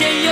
que